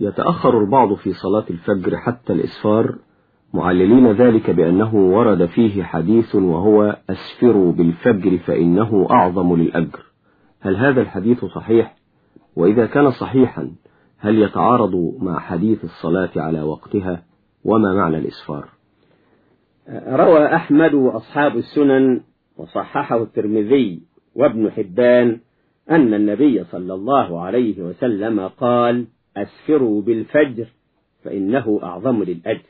يتأخر البعض في صلاة الفجر حتى الإسفار معللين ذلك بأنه ورد فيه حديث وهو أسفروا بالفجر فإنه أعظم للأجر. هل هذا الحديث صحيح؟ وإذا كان صحيحا هل يتعارض مع حديث الصلاة على وقتها؟ وما معنى الإسفار؟ روى أحمد وأصحاب السنن وصححه الترمذي وابن حبان أن النبي صلى الله عليه وسلم قال أسفروا بالفجر فإنه أعظم للأجر.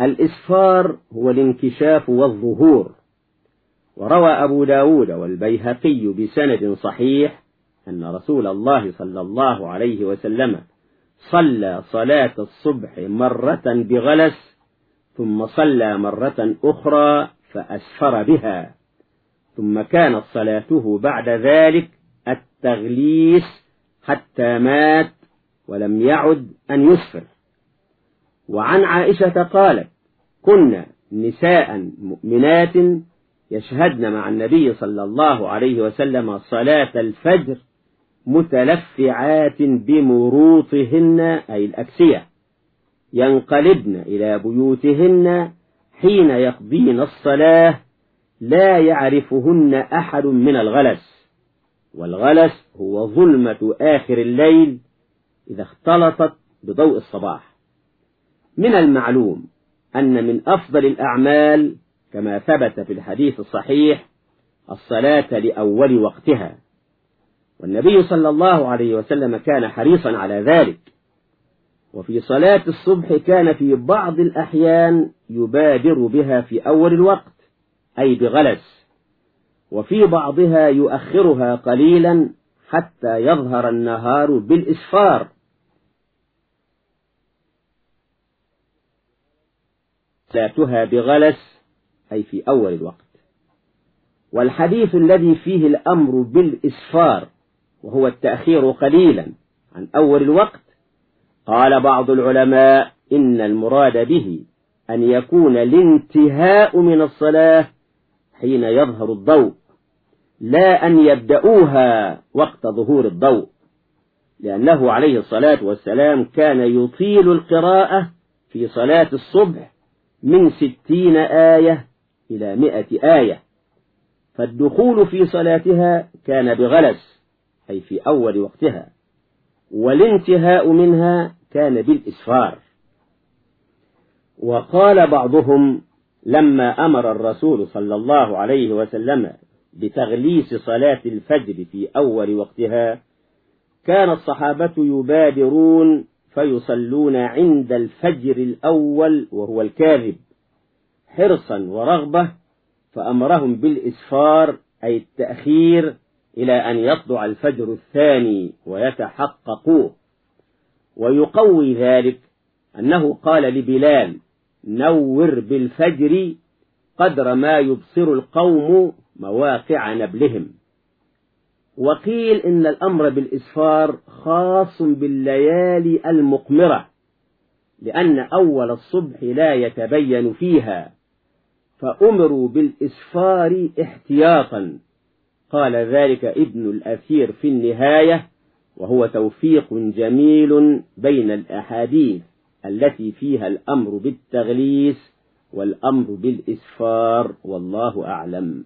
الإسفار هو الانكشاف والظهور. وروى أبو داود والبيهقي بسند صحيح أن رسول الله صلى الله عليه وسلم صلى صلاة الصبح مرة بغلس ثم صلى مرة أخرى فأسفر بها. ثم كانت صلاته بعد ذلك التغليس حتى مات ولم يعد أن يسفر. وعن عائشة قالت كنا نساء مؤمنات يشهدن مع النبي صلى الله عليه وسلم صلاة الفجر متلفعات بمروطهن أي الأكسية ينقلبن إلى بيوتهن حين يقضين الصلاة لا يعرفهن أحد من الغلس. والغلس هو ظلمة آخر الليل إذا اختلطت بضوء الصباح. من المعلوم أن من أفضل الأعمال كما ثبت في الحديث الصحيح الصلاة لأول وقتها. والنبي صلى الله عليه وسلم كان حريصا على ذلك. وفي صلاة الصبح كان في بعض الأحيان يبادر بها في أول الوقت أي بغلس. وفي بعضها يؤخرها قليلا حتى يظهر النهار بالإسفار. صلاتها بغلس أي في أول الوقت. والحديث الذي فيه الأمر بالإسفار وهو التأخير قليلا عن أول الوقت قال بعض العلماء إن المراد به أن يكون الانتهاء من الصلاة حين يظهر الضوء لا أن يبدأوها وقت ظهور الضوء لأنه عليه الصلاة والسلام كان يطيل القراءة في صلاة الصبح من ستين آية إلى مئة آية. فالدخول في صلاتها كان بغلس أي في أول وقتها والانتهاء منها كان بالإسفار. وقال بعضهم لما أمر الرسول صلى الله عليه وسلم بتغليس صلاة الفجر في أول وقتها كان الصحابة يبادرون فيصلون عند الفجر الأول وهو الكاذب حرصا ورغبة فأمرهم بالإسفار أي التأخير إلى أن يطلع الفجر الثاني ويتحققوه. ويقوي ذلك أنه قال لبلال نور بالفجر قدر ما يبصر القوم مواقع نبلهم. وقيل إن الأمر بالإسفار خاص بالليالي المقمرة لأن أول الصبح لا يتبين فيها فأمروا بالإسفار احتياطا. قال ذلك ابن الأثير في النهاية وهو توفيق جميل بين الأحاديث التي فيها الأمر بالتغليس والأمر بالإسفار والله أعلم.